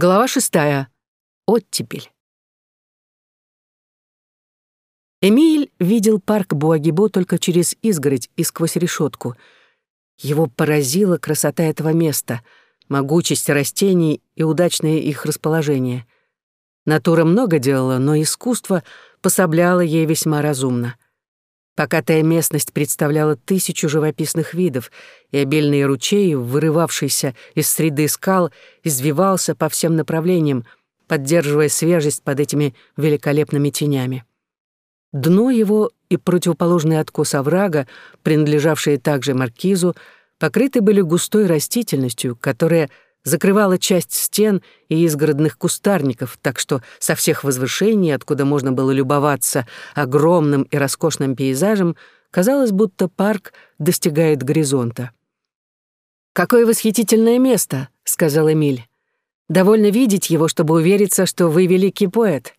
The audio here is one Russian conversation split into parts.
Глава шестая. Оттепель. Эмиль видел парк Буагибо только через изгородь и сквозь решетку. Его поразила красота этого места, могучесть растений и удачное их расположение. Натура много делала, но искусство пособляло ей весьма разумно. Покатая местность представляла тысячу живописных видов, и обильный ручей, вырывавшийся из среды скал, извивался по всем направлениям, поддерживая свежесть под этими великолепными тенями. Дно его и противоположный откос оврага, принадлежавшие также маркизу, покрыты были густой растительностью, которая закрывала часть стен и изгородных кустарников, так что со всех возвышений, откуда можно было любоваться огромным и роскошным пейзажем, казалось, будто парк достигает горизонта. «Какое восхитительное место!» — сказал Эмиль. «Довольно видеть его, чтобы увериться, что вы великий поэт».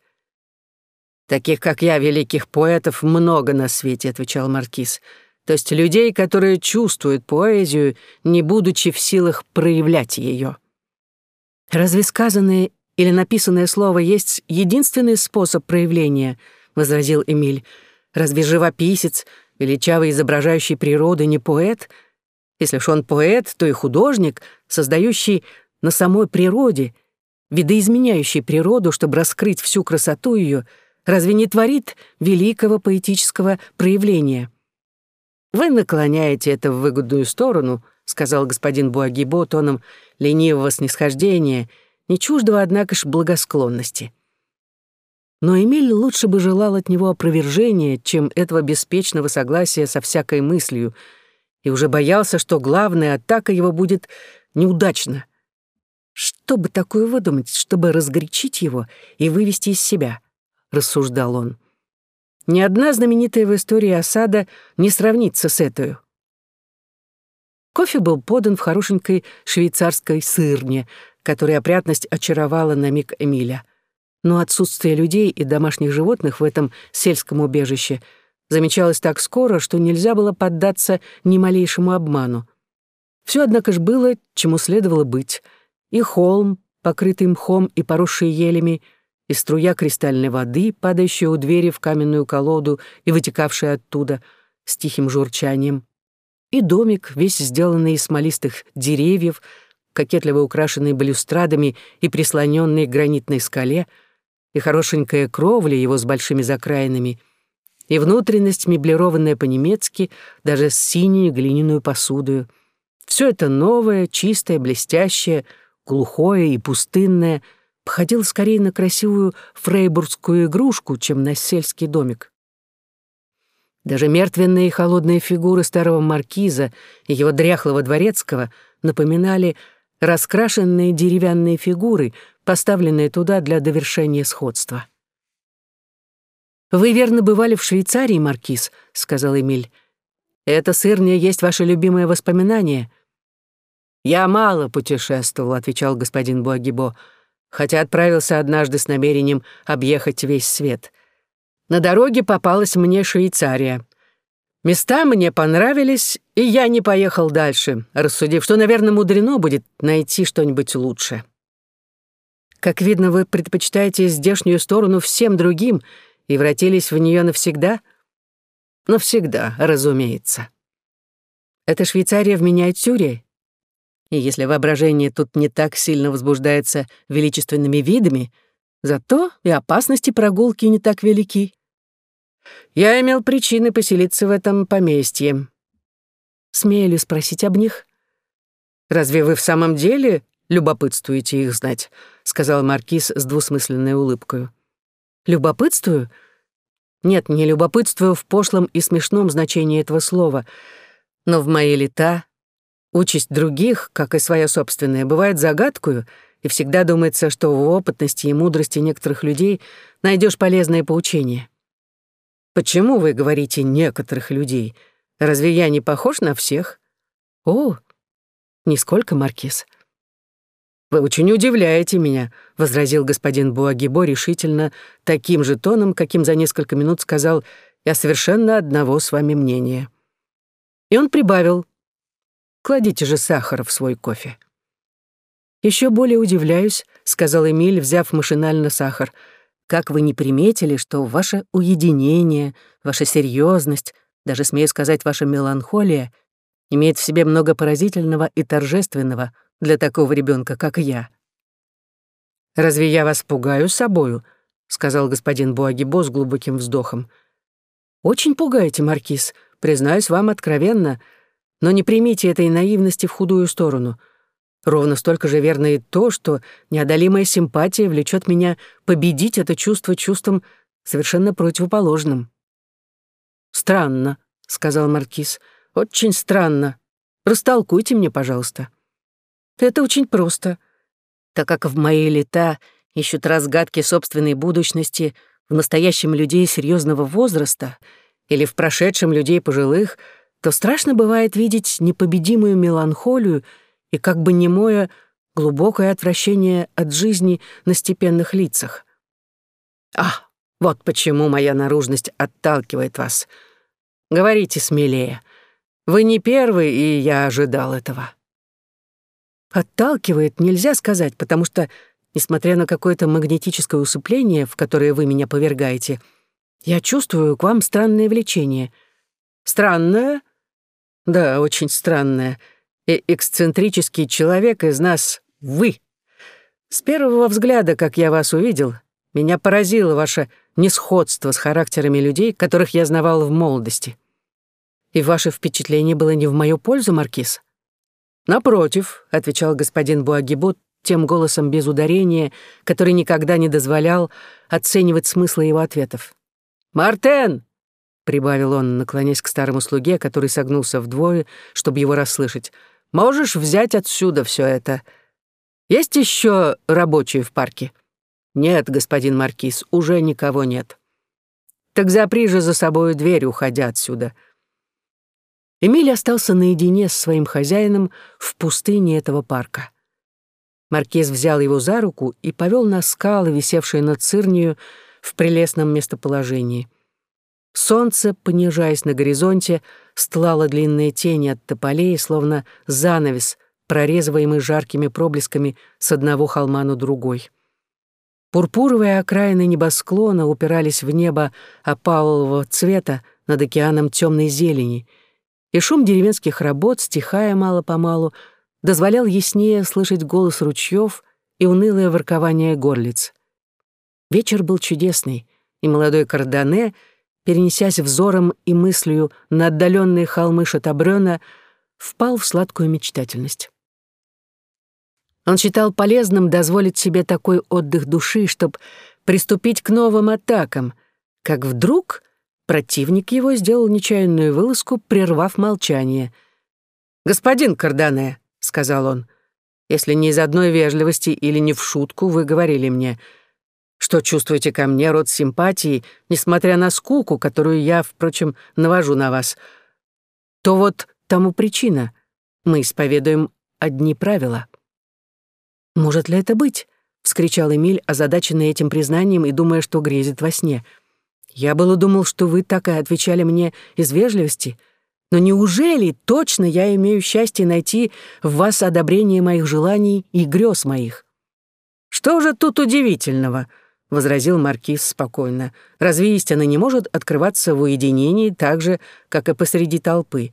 «Таких, как я, великих поэтов, много на свете», — отвечал Маркиз. «То есть людей, которые чувствуют поэзию, не будучи в силах проявлять ее». «Разве сказанное или написанное слово есть единственный способ проявления?» — возразил Эмиль. «Разве живописец, величавый изображающий природу, не поэт? Если ж он поэт, то и художник, создающий на самой природе, видоизменяющий природу, чтобы раскрыть всю красоту ее, разве не творит великого поэтического проявления?» «Вы наклоняете это в выгодную сторону», — сказал господин Буагибо тоном ленивого снисхождения, не чуждого, однако ж, благосклонности. Но Эмиль лучше бы желал от него опровержения, чем этого беспечного согласия со всякой мыслью, и уже боялся, что главная атака его будет неудачна. Что бы такое выдумать, чтобы разгорячить его и вывести из себя, рассуждал он. Ни одна знаменитая в истории осада не сравнится с этой. Кофе был подан в хорошенькой швейцарской сырне, которая опрятность очаровала на миг Эмиля. Но отсутствие людей и домашних животных в этом сельском убежище замечалось так скоро, что нельзя было поддаться ни малейшему обману. Все, однако ж, было, чему следовало быть. И холм, покрытый мхом и поросший елями, и струя кристальной воды, падающая у двери в каменную колоду и вытекавшая оттуда с тихим журчанием, и домик, весь сделанный из смолистых деревьев, кокетливо украшенный балюстрадами и прислоненный к гранитной скале, и хорошенькая кровля его с большими закраинами, и внутренность, меблированная по-немецки, даже с синей глиняную посудою. Все это новое, чистое, блестящее, глухое и пустынное походило скорее на красивую фрейбургскую игрушку, чем на сельский домик. Даже мертвенные и холодные фигуры старого маркиза и его дряхлого дворецкого напоминали раскрашенные деревянные фигуры, поставленные туда для довершения сходства. «Вы верно бывали в Швейцарии, маркиз», — сказал Эмиль. «Это сырня есть ваше любимое воспоминание». «Я мало путешествовал», — отвечал господин Буагибо, «хотя отправился однажды с намерением объехать весь свет». На дороге попалась мне Швейцария. Места мне понравились, и я не поехал дальше, рассудив, что, наверное, мудрено будет найти что-нибудь лучше. Как видно, вы предпочитаете здешнюю сторону всем другим и вратились в нее навсегда? Навсегда, разумеется. Это Швейцария в миниатюре? И если воображение тут не так сильно возбуждается величественными видами, зато и опасности прогулки не так велики. Я имел причины поселиться в этом поместье. Смею спросить об них? Разве вы в самом деле любопытствуете их знать? сказал маркиз с двусмысленной улыбкой. Любопытствую? Нет, не любопытствую в пошлом и смешном значении этого слова, но в мои лета участь других, как и своя собственная, бывает загадкою, и всегда думается, что в опытности и мудрости некоторых людей найдешь полезное поучение. Почему вы говорите «некоторых людей»? Разве я не похож на всех? О, нисколько, Маркиз. Вы очень удивляете меня, возразил господин Буагибо решительно таким же тоном, каким за несколько минут сказал «я совершенно одного с вами мнения». И он прибавил «кладите же сахара в свой кофе». Еще более удивляюсь», — сказал Эмиль, взяв машинально сахар. «Как вы не приметили, что ваше уединение, ваша серьезность, даже, смею сказать, ваша меланхолия имеет в себе много поразительного и торжественного для такого ребенка, как я». «Разве я вас пугаю собою?» — сказал господин Буагибо с глубоким вздохом. «Очень пугаете, Маркиз, признаюсь вам откровенно, но не примите этой наивности в худую сторону. Ровно столько же верно и то, что неодолимая симпатия влечет меня победить это чувство чувством совершенно противоположным». «Странно», — сказал Маркиз, — «очень странно. Растолкуйте мне, пожалуйста». «Это очень просто. Так как в мои лета ищут разгадки собственной будущности в настоящем людей серьезного возраста или в прошедшем людей пожилых, то страшно бывает видеть непобедимую меланхолию и как бы немое глубокое отвращение от жизни на степенных лицах. «Ах, вот почему моя наружность отталкивает вас. Говорите смелее. Вы не первый, и я ожидал этого». «Отталкивает, нельзя сказать, потому что Несмотря на какое-то магнетическое усыпление, в которое вы меня повергаете, я чувствую к вам странное влечение. Странное? Да, очень странное. И эксцентрический человек из нас — вы. С первого взгляда, как я вас увидел, меня поразило ваше несходство с характерами людей, которых я знавал в молодости. И ваше впечатление было не в мою пользу, Маркиз? «Напротив», — отвечал господин Буагибут, тем голосом без ударения, который никогда не дозволял оценивать смысл его ответов. «Мартен!» — прибавил он, наклоняясь к старому слуге, который согнулся вдвое, чтобы его расслышать. «Можешь взять отсюда все это? Есть еще рабочие в парке?» «Нет, господин Маркиз, уже никого нет». «Так запри же за собой дверь, уходя отсюда». Эмиль остался наедине с своим хозяином в пустыне этого парка. Маркиз взял его за руку и повел на скалы, висевшие над Цирнию, в прелестном местоположении. Солнце, понижаясь на горизонте, стлало длинные тени от тополей, словно занавес, прорезываемый жаркими проблесками с одного холма на другой. Пурпуровые окраины небосклона упирались в небо опалового цвета над океаном темной зелени, и шум деревенских работ, стихая мало-помалу, дозволял яснее слышать голос ручьев и унылое воркование горлиц. Вечер был чудесный, и молодой Кардане, перенесясь взором и мыслью на отдаленные холмы Шатабрёна, впал в сладкую мечтательность. Он считал полезным дозволить себе такой отдых души, чтобы приступить к новым атакам, как вдруг противник его сделал нечаянную вылазку, прервав молчание. «Господин Кардане», — сказал он. «Если не из одной вежливости или не в шутку вы говорили мне, что чувствуете ко мне род симпатии, несмотря на скуку, которую я, впрочем, навожу на вас, то вот тому причина. Мы исповедуем одни правила». «Может ли это быть?» — вскричал Эмиль, озадаченный этим признанием и думая, что грезит во сне. «Я было думал, что вы так и отвечали мне из вежливости». Но неужели точно я имею счастье найти в вас одобрение моих желаний и грез моих? Что же тут удивительного? — возразил Маркиз спокойно. «Разве истина не может открываться в уединении так же, как и посреди толпы?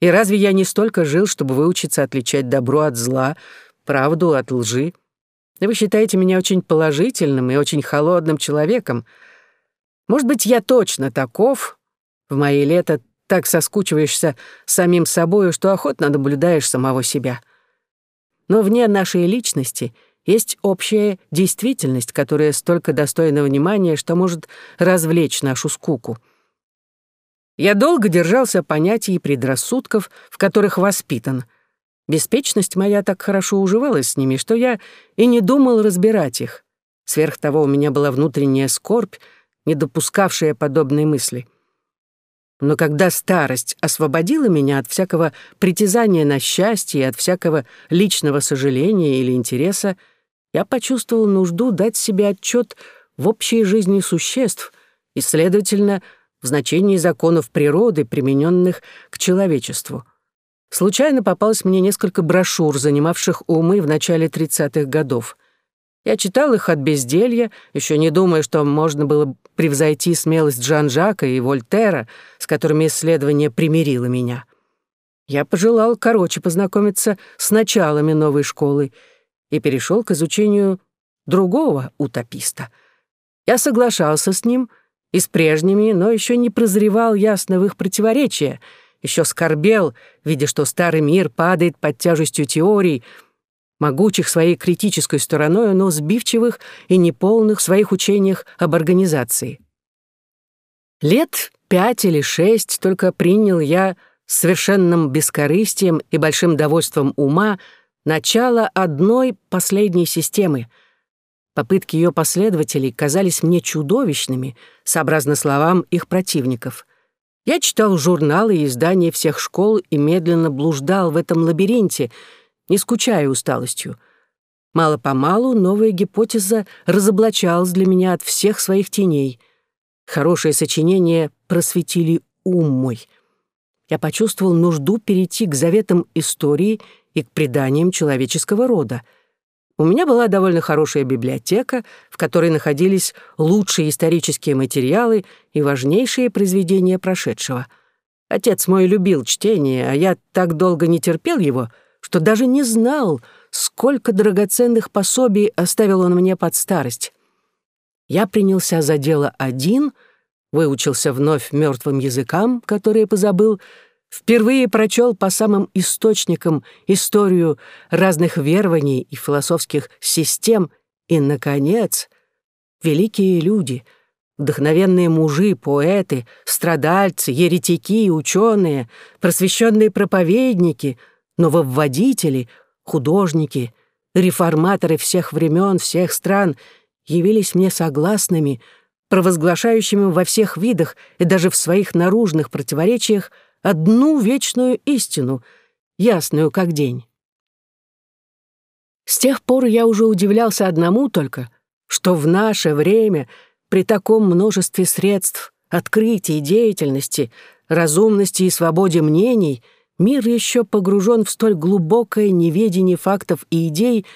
И разве я не столько жил, чтобы выучиться отличать добро от зла, правду от лжи? Вы считаете меня очень положительным и очень холодным человеком. Может быть, я точно таков. В мои лета так соскучиваешься самим собою, что охотно наблюдаешь самого себя. Но вне нашей личности есть общая действительность, которая столько достойна внимания, что может развлечь нашу скуку. Я долго держался понятий и предрассудков, в которых воспитан. Беспечность моя так хорошо уживалась с ними, что я и не думал разбирать их. Сверх того у меня была внутренняя скорбь, не допускавшая подобной мысли — но когда старость освободила меня от всякого притязания на счастье от всякого личного сожаления или интереса, я почувствовал нужду дать себе отчет в общей жизни существ и, следовательно, в значении законов природы, примененных к человечеству. Случайно попалось мне несколько брошюр, занимавших умы в начале 30-х годов. Я читал их от безделья, еще не думая, что можно было превзойти смелость Жан-Жака и Вольтера, с которыми исследование примирило меня. Я пожелал короче познакомиться с началами новой школы и перешел к изучению другого утописта. Я соглашался с ним и с прежними, но еще не прозревал ясно в их противоречия, еще скорбел, видя, что старый мир падает под тяжестью теорий — могучих своей критической стороной, но сбивчивых и неполных в своих учениях об организации. Лет пять или шесть только принял я совершенным бескорыстием и большим довольством ума начало одной последней системы. Попытки ее последователей казались мне чудовищными, сообразно словам их противников. Я читал журналы и издания всех школ и медленно блуждал в этом лабиринте — не скучая усталостью. Мало-помалу новая гипотеза разоблачалась для меня от всех своих теней. Хорошие сочинения просветили ум мой. Я почувствовал нужду перейти к заветам истории и к преданиям человеческого рода. У меня была довольно хорошая библиотека, в которой находились лучшие исторические материалы и важнейшие произведения прошедшего. Отец мой любил чтение, а я так долго не терпел его — что даже не знал, сколько драгоценных пособий оставил он мне под старость. Я принялся за дело один, выучился вновь мертвым языкам, которые позабыл, впервые прочел по самым источникам историю разных верований и философских систем, и, наконец, великие люди — Вдохновенные мужи, поэты, страдальцы, еретики, ученые, просвещенные проповедники, нововводители, художники, реформаторы всех времен, всех стран явились мне согласными, провозглашающими во всех видах и даже в своих наружных противоречиях одну вечную истину, ясную как день. С тех пор я уже удивлялся одному только, что в наше время при таком множестве средств, открытий, деятельности, разумности и свободе мнений — Мир еще погружен в столь глубокое неведение фактов и идей,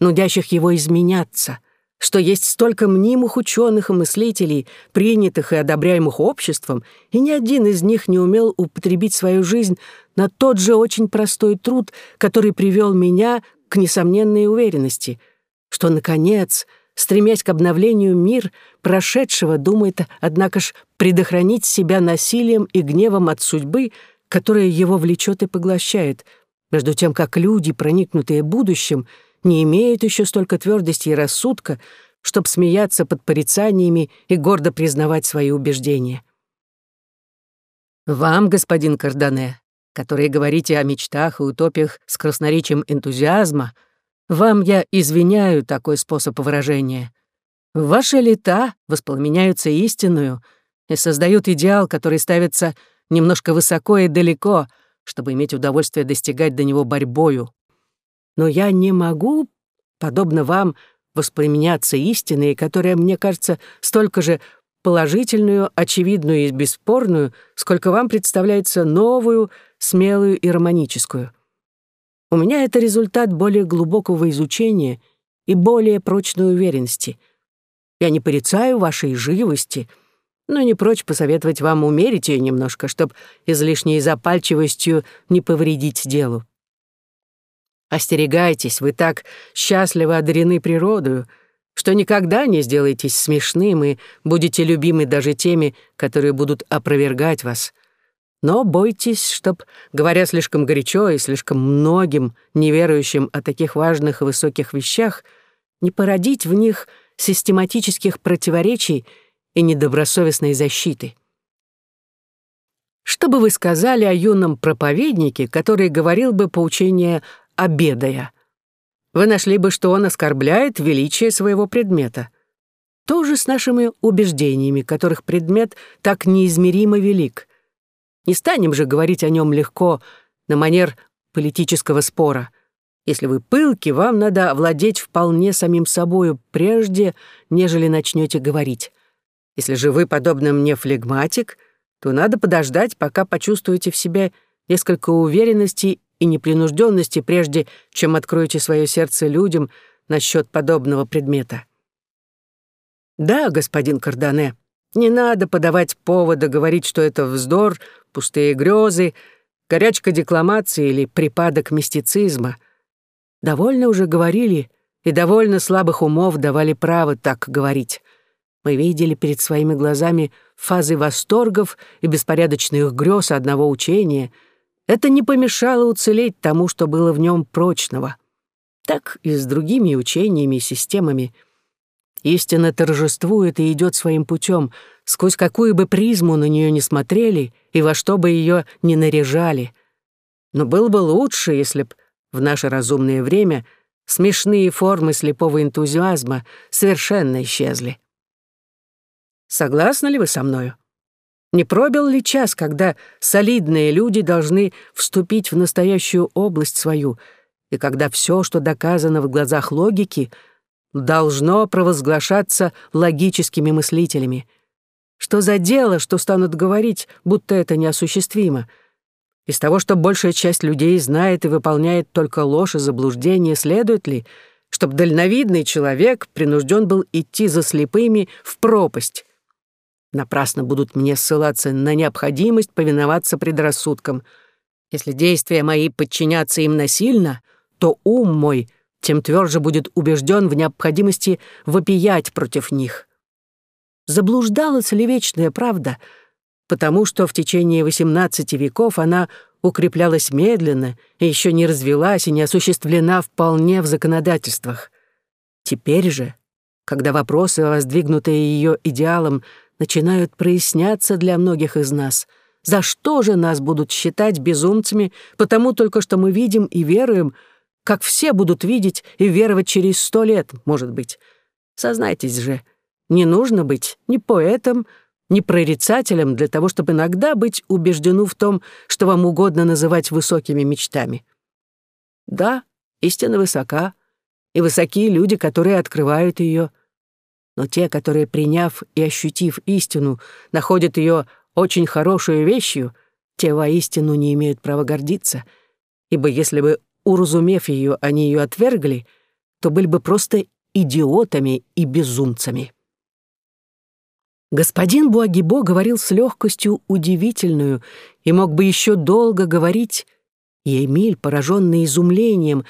нудящих его изменяться, что есть столько мнимых ученых и мыслителей, принятых и одобряемых обществом, и ни один из них не умел употребить свою жизнь на тот же очень простой труд, который привел меня к несомненной уверенности, что, наконец, стремясь к обновлению мир прошедшего, думает, однако ж, предохранить себя насилием и гневом от судьбы — которая его влечет и поглощает, между тем как люди, проникнутые будущим, не имеют еще столько твердости и рассудка, чтобы смеяться под порицаниями и гордо признавать свои убеждения. Вам, господин Кардане, которые говорите о мечтах и утопиях с красноречием энтузиазма, вам я извиняю такой способ выражения. Ваши лета воспламеняются истинную и создают идеал, который ставится немножко высоко и далеко, чтобы иметь удовольствие достигать до него борьбою. Но я не могу, подобно вам, воспламеняться истиной, которая, мне кажется, столько же положительную, очевидную и бесспорную, сколько вам представляется новую, смелую и романическую. У меня это результат более глубокого изучения и более прочной уверенности. Я не порицаю вашей живости — но не прочь посоветовать вам умерить ее немножко, чтоб излишней запальчивостью не повредить делу. Остерегайтесь, вы так счастливо одарены природою, что никогда не сделаетесь смешным и будете любимы даже теми, которые будут опровергать вас. Но бойтесь, чтоб, говоря слишком горячо и слишком многим неверующим о таких важных и высоких вещах, не породить в них систематических противоречий — и недобросовестной защиты. Что бы вы сказали о юном проповеднике, который говорил бы поучение обедая? Вы нашли бы, что он оскорбляет величие своего предмета. То же с нашими убеждениями, которых предмет так неизмеримо велик. Не станем же говорить о нем легко, на манер политического спора. Если вы пылки, вам надо овладеть вполне самим собою прежде, нежели начнете говорить. Если же вы, подобно мне, флегматик, то надо подождать, пока почувствуете в себе несколько уверенности и непринужденности, прежде чем откроете свое сердце людям, насчет подобного предмета. Да, господин Кардане, не надо подавать повода говорить, что это вздор, пустые грезы, горячка декламации или припадок мистицизма. Довольно уже говорили, и довольно слабых умов давали право так говорить. Мы видели перед своими глазами фазы восторгов и беспорядочных грез одного учения. Это не помешало уцелеть тому, что было в нем прочного. Так и с другими учениями и системами. Истина торжествует и идет своим путем, сквозь какую бы призму на нее не смотрели и во что бы ее не наряжали. Но было бы лучше, если б в наше разумное время смешные формы слепого энтузиазма совершенно исчезли. Согласны ли вы со мною? Не пробил ли час, когда солидные люди должны вступить в настоящую область свою, и когда все, что доказано в глазах логики, должно провозглашаться логическими мыслителями? Что за дело, что станут говорить, будто это неосуществимо? Из того, что большая часть людей знает и выполняет только ложь и заблуждение, следует ли, чтобы дальновидный человек принужден был идти за слепыми в пропасть? Напрасно будут мне ссылаться на необходимость повиноваться предрассудкам. Если действия мои подчинятся им насильно, то ум мой тем тверже будет убежден в необходимости вопиять против них. Заблуждалась ли вечная правда, потому что в течение XVIII веков она укреплялась медленно и еще не развелась и не осуществлена вполне в законодательствах. Теперь же, когда вопросы, воздвигнутые ее идеалом, начинают проясняться для многих из нас. За что же нас будут считать безумцами, потому только что мы видим и веруем, как все будут видеть и веровать через сто лет, может быть. Сознайтесь же, не нужно быть ни поэтом, ни прорицателем для того, чтобы иногда быть убеждену в том, что вам угодно называть высокими мечтами. Да, истина высока, и высокие люди, которые открывают ее — но те, которые, приняв и ощутив истину, находят ее очень хорошую вещью, те воистину не имеют права гордиться, ибо если бы, уразумев ее, они ее отвергли, то были бы просто идиотами и безумцами. Господин Буагибо говорил с легкостью удивительную и мог бы еще долго говорить, и Эмиль, пораженный изумлением,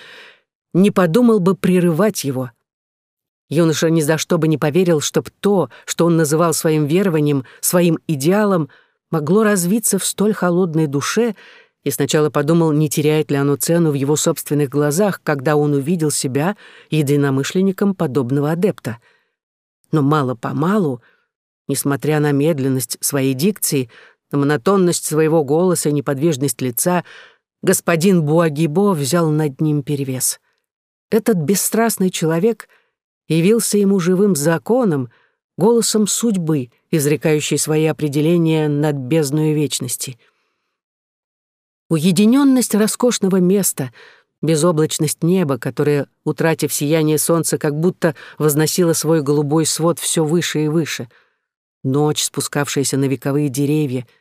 не подумал бы прерывать его — Юноша ни за что бы не поверил, чтоб то, что он называл своим верованием, своим идеалом, могло развиться в столь холодной душе, и сначала подумал, не теряет ли оно цену в его собственных глазах, когда он увидел себя единомышленником подобного адепта. Но мало-помалу, несмотря на медленность своей дикции, на монотонность своего голоса и неподвижность лица, господин Буагибо взял над ним перевес. Этот бесстрастный человек — явился ему живым законом, голосом судьбы, изрекающей свои определения над бездной вечности. Уединенность роскошного места, безоблачность неба, которое, утратив сияние солнца, как будто возносило свой голубой свод все выше и выше, ночь, спускавшаяся на вековые деревья —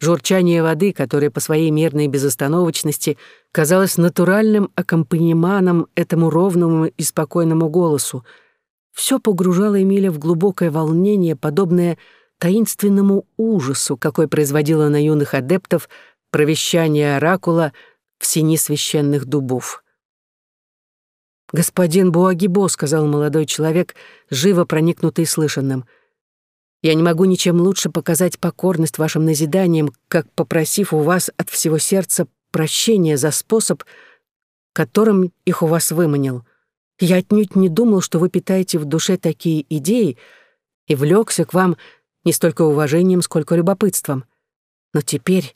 Журчание воды, которое по своей мерной безостановочности казалось натуральным аккомпанеманом этому ровному и спокойному голосу, все погружало Эмиля в глубокое волнение, подобное таинственному ужасу, какой производило на юных адептов провещание оракула в сини священных дубов. «Господин Буагибо», — сказал молодой человек, живо проникнутый слышанным, — я не могу ничем лучше показать покорность вашим назиданиям, как попросив у вас от всего сердца прощения за способ, которым их у вас выманил. Я отнюдь не думал, что вы питаете в душе такие идеи, и влекся к вам не столько уважением, сколько любопытством. Но теперь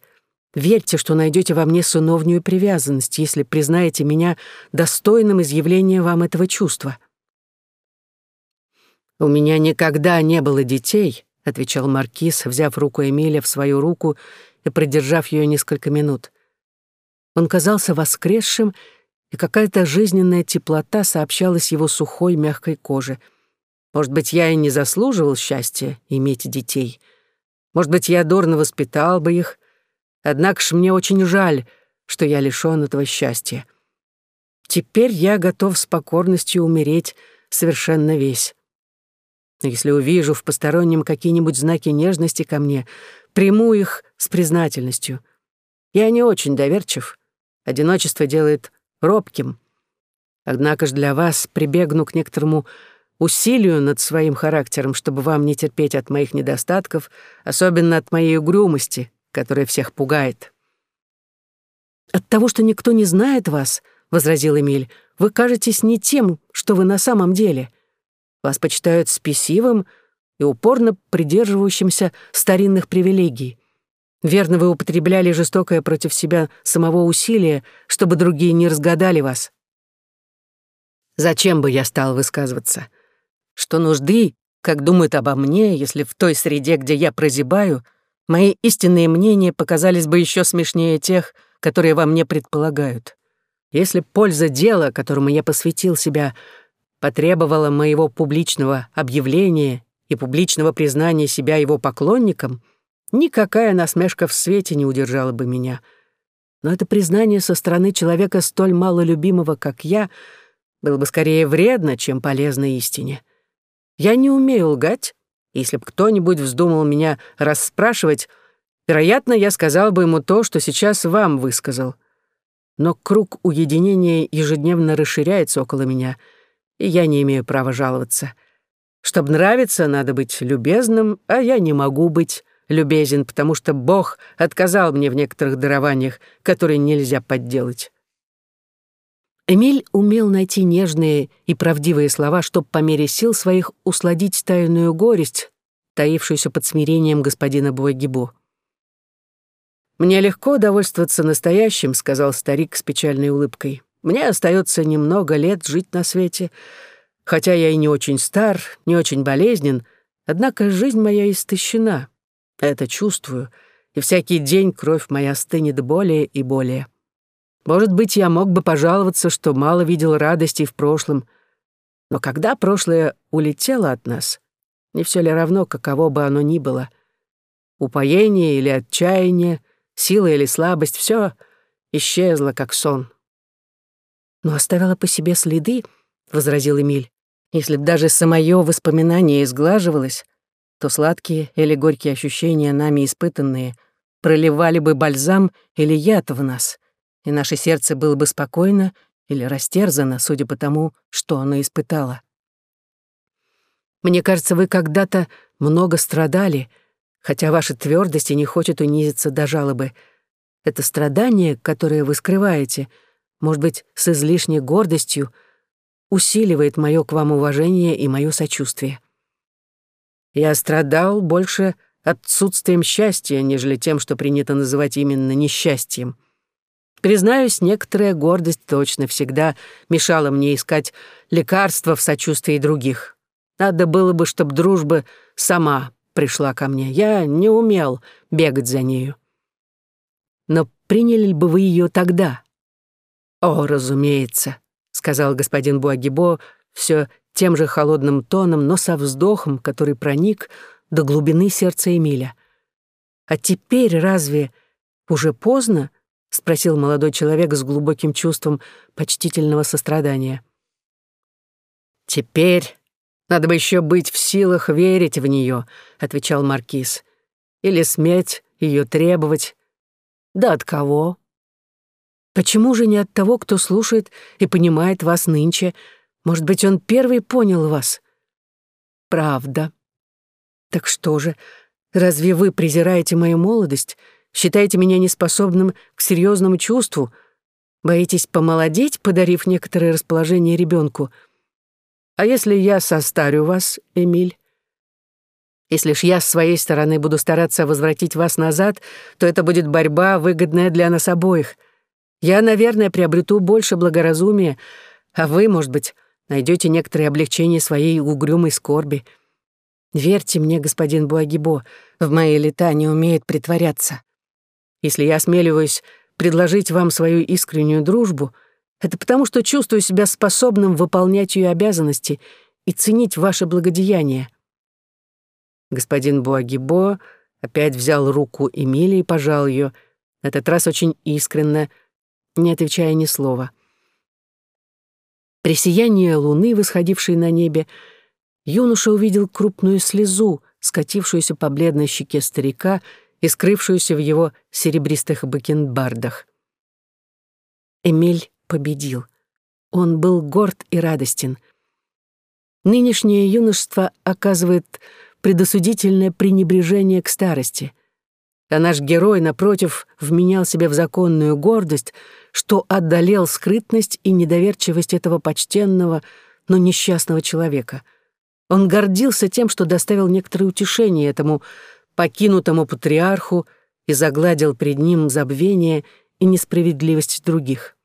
верьте, что найдете во мне сыновнюю привязанность, если признаете меня достойным изъявления вам этого чувства. «У меня никогда не было детей», — отвечал Маркиз, взяв руку Эмиля в свою руку и продержав ее несколько минут. Он казался воскресшим, и какая-то жизненная теплота сообщалась его сухой мягкой коже. Может быть, я и не заслуживал счастья иметь детей. Может быть, я дурно воспитал бы их. Однако ж мне очень жаль, что я лишён этого счастья. Теперь я готов с покорностью умереть совершенно весь. Если увижу в постороннем какие-нибудь знаки нежности ко мне, приму их с признательностью. Я не очень доверчив. Одиночество делает робким. Однако ж для вас прибегну к некоторому усилию над своим характером, чтобы вам не терпеть от моих недостатков, особенно от моей угрюмости, которая всех пугает. «От того, что никто не знает вас», — возразил Эмиль, — «вы кажетесь не тем, что вы на самом деле. Вас почитают спесивым и упорно придерживающимся старинных привилегий. Верно, вы употребляли жестокое против себя самого усилия, чтобы другие не разгадали вас. Зачем бы я стал высказываться? Что нужды, как думают обо мне, если в той среде, где я прозябаю, мои истинные мнения показались бы еще смешнее тех, которые во мне предполагают. Если польза дела, которому я посвятил себя, потребовала моего публичного объявления и публичного признания себя его поклонником, никакая насмешка в свете не удержала бы меня. Но это признание со стороны человека столь малолюбимого, как я, было бы скорее вредно, чем полезно истине. Я не умею лгать, если бы кто-нибудь вздумал меня расспрашивать, вероятно, я сказал бы ему то, что сейчас вам высказал. Но круг уединения ежедневно расширяется около меня — и я не имею права жаловаться. Чтобы нравиться, надо быть любезным, а я не могу быть любезен, потому что Бог отказал мне в некоторых дарованиях, которые нельзя подделать. Эмиль умел найти нежные и правдивые слова, чтобы по мере сил своих усладить тайную горесть, таившуюся под смирением господина Буагибо. «Мне легко довольствоваться настоящим», — сказал старик с печальной улыбкой. Мне остается немного лет жить на свете. Хотя я и не очень стар, не очень болезнен, однако жизнь моя истощена. Это чувствую, и всякий день кровь моя стынет более и более. Может быть, я мог бы пожаловаться, что мало видел радости в прошлом, но когда прошлое улетело от нас, не все ли равно, каково бы оно ни было? Упоение или отчаяние, сила или слабость — все исчезло, как сон но оставила по себе следы, — возразил Эмиль. Если б даже самое воспоминание изглаживалось, то сладкие или горькие ощущения, нами испытанные, проливали бы бальзам или яд в нас, и наше сердце было бы спокойно или растерзано, судя по тому, что оно испытало. Мне кажется, вы когда-то много страдали, хотя ваша твердость и не хочет унизиться до жалобы. Это страдание, которое вы скрываете — может быть, с излишней гордостью, усиливает мое к вам уважение и мое сочувствие. Я страдал больше отсутствием счастья, нежели тем, что принято называть именно несчастьем. Признаюсь, некоторая гордость точно всегда мешала мне искать лекарства в сочувствии других. Надо было бы, чтобы дружба сама пришла ко мне. Я не умел бегать за нею. Но приняли бы вы ее тогда? «О, разумеется», — сказал господин Буагибо все тем же холодным тоном, но со вздохом, который проник до глубины сердца Эмиля. «А теперь разве уже поздно?» — спросил молодой человек с глубоким чувством почтительного сострадания. «Теперь надо бы еще быть в силах верить в нее», — отвечал маркиз. «Или сметь ее требовать. Да от кого?» Почему же не от того, кто слушает и понимает вас нынче? Может быть, он первый понял вас? Правда. Так что же, разве вы презираете мою молодость, считаете меня неспособным к серьезному чувству, боитесь помолодеть, подарив некоторое расположение ребенку? А если я состарю вас, Эмиль? Если ж я с своей стороны буду стараться возвратить вас назад, то это будет борьба, выгодная для нас обоих — я, наверное, приобрету больше благоразумия, а вы, может быть, найдете некоторое облегчение своей угрюмой скорби. Верьте мне, господин Буагибо, в мои лета не умеет притворяться. Если я осмеливаюсь предложить вам свою искреннюю дружбу, это потому, что чувствую себя способным выполнять ее обязанности и ценить ваше благодеяние. Господин Буагибо опять взял руку Эмилии и пожал ее, на этот раз очень искренно, не отвечая ни слова. При сиянии луны, восходившей на небе, юноша увидел крупную слезу, скатившуюся по бледной щеке старика и скрывшуюся в его серебристых бакенбардах. Эмиль победил. Он был горд и радостен. Нынешнее юношество оказывает предосудительное пренебрежение к старости. А наш герой, напротив, вменял себе в законную гордость, что отдалел скрытность и недоверчивость этого почтенного, но несчастного человека. Он гордился тем, что доставил некоторое утешение этому покинутому патриарху и загладил пред ним забвение и несправедливость других.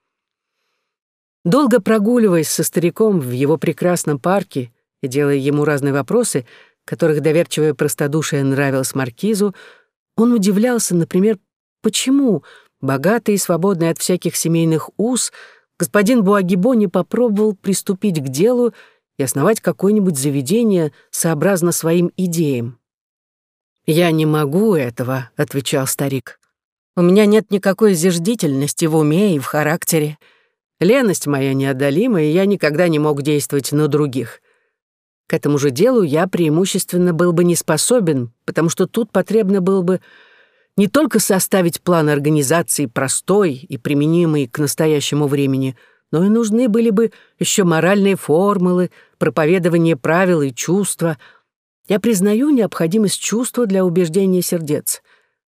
Долго прогуливаясь со стариком в его прекрасном парке и делая ему разные вопросы, которых доверчивое простодушие нравилось маркизу, он удивлялся, например, почему, богатый и свободный от всяких семейных уз, господин Буагибо не попробовал приступить к делу и основать какое-нибудь заведение сообразно своим идеям. «Я не могу этого», — отвечал старик. «У меня нет никакой зиждительности в уме и в характере. Леность моя неодолима, и я никогда не мог действовать на других. К этому же делу я преимущественно был бы не способен, потому что тут потребно было бы не только составить план организации простой и применимый к настоящему времени, но и нужны были бы еще моральные формулы, проповедование правил и чувства. Я признаю необходимость чувства для убеждения сердец,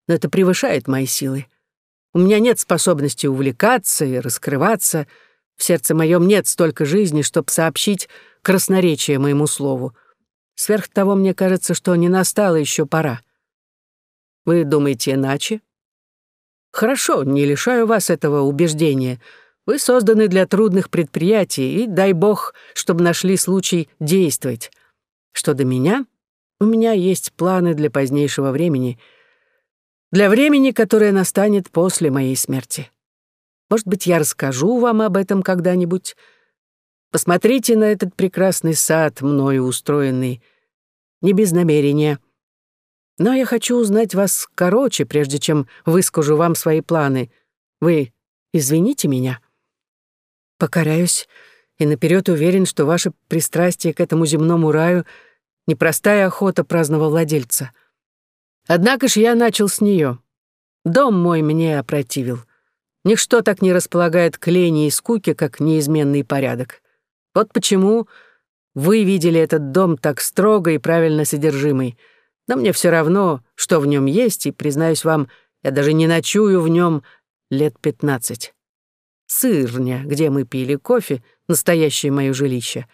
но это превышает мои силы. У меня нет способности увлекаться и раскрываться. В сердце моем нет столько жизни, чтобы сообщить красноречие моему слову. Сверх того, мне кажется, что не настала еще пора. Вы думаете иначе? Хорошо, не лишаю вас этого убеждения. Вы созданы для трудных предприятий, и дай бог, чтобы нашли случай действовать. Что до меня, у меня есть планы для позднейшего времени — для времени, которое настанет после моей смерти. Может быть, я расскажу вам об этом когда-нибудь. Посмотрите на этот прекрасный сад, мною устроенный. Не без намерения. Но я хочу узнать вас короче, прежде чем выскажу вам свои планы. Вы извините меня? Покоряюсь и наперед уверен, что ваше пристрастие к этому земному раю — непростая охота праздного владельца — Однако ж я начал с нее. Дом мой мне опротивил. Ничто так не располагает к лени и скуке, как неизменный порядок. Вот почему вы видели этот дом так строго и правильно содержимый. Но мне все равно, что в нем есть, и, признаюсь вам, я даже не ночую в нем лет пятнадцать. Сырня, где мы пили кофе, настоящее мое жилище.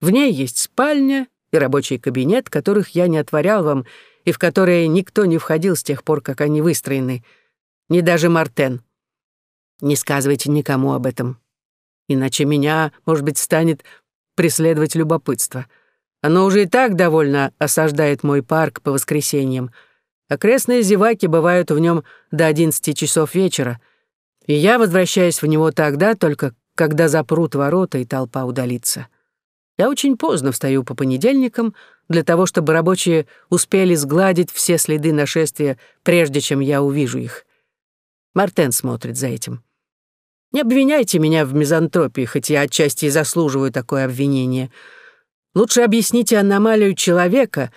В ней есть спальня и рабочий кабинет, которых я не отворял вам, и в которые никто не входил с тех пор, как они выстроены, ни даже Мартен. Не сказывайте никому об этом, иначе меня, может быть, станет преследовать любопытство. Оно уже и так довольно осаждает мой парк по воскресеньям. Окрестные зеваки бывают в нем до одиннадцати часов вечера, и я возвращаюсь в него тогда только, когда запрут ворота и толпа удалится. Я очень поздно встаю по понедельникам, для того, чтобы рабочие успели сгладить все следы нашествия, прежде чем я увижу их. Мартен смотрит за этим. Не обвиняйте меня в мизантропии, хоть я отчасти и заслуживаю такое обвинение. Лучше объясните аномалию человека,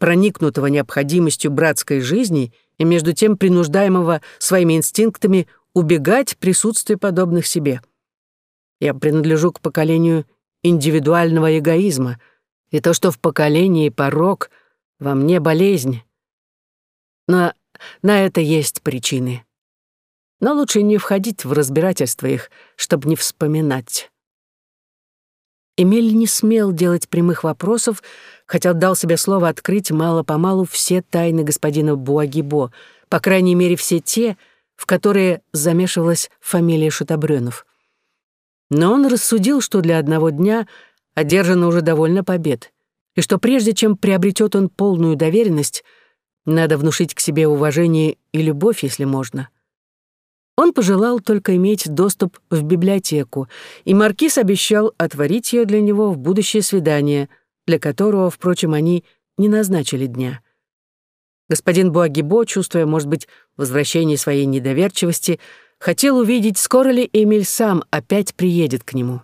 проникнутого необходимостью братской жизни и между тем принуждаемого своими инстинктами убегать присутствия подобных себе. Я принадлежу к поколению индивидуального эгоизма — и то, что в поколении порог, во мне болезнь. Но на это есть причины. Но лучше не входить в разбирательство их, чтобы не вспоминать. Эмиль не смел делать прямых вопросов, хотя дал себе слово открыть мало-помалу все тайны господина Буагибо, по крайней мере, все те, в которые замешивалась фамилия Шатабрёнов. Но он рассудил, что для одного дня — одержано уже довольно побед, и что прежде чем приобретет он полную доверенность, надо внушить к себе уважение и любовь, если можно. Он пожелал только иметь доступ в библиотеку, и маркиз обещал отворить ее для него в будущее свидание, для которого, впрочем, они не назначили дня. Господин Буагибо, чувствуя, может быть, возвращение своей недоверчивости, хотел увидеть, скоро ли Эмиль сам опять приедет к нему.